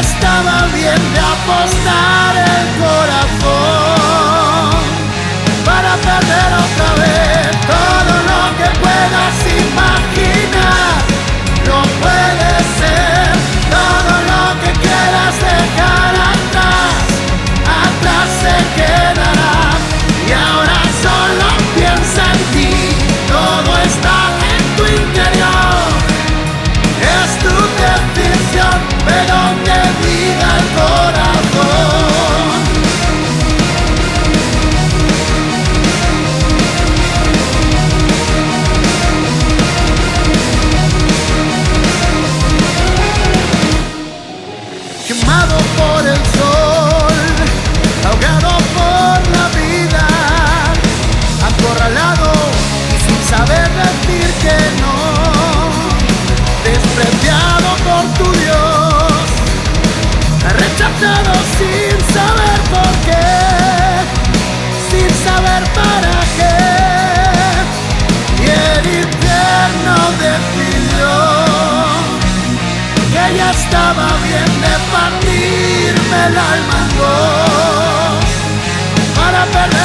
estaba bien de apostar el corazón para perder otra vez. por el sol. estaba bien de partirme el alma en dos. Para perder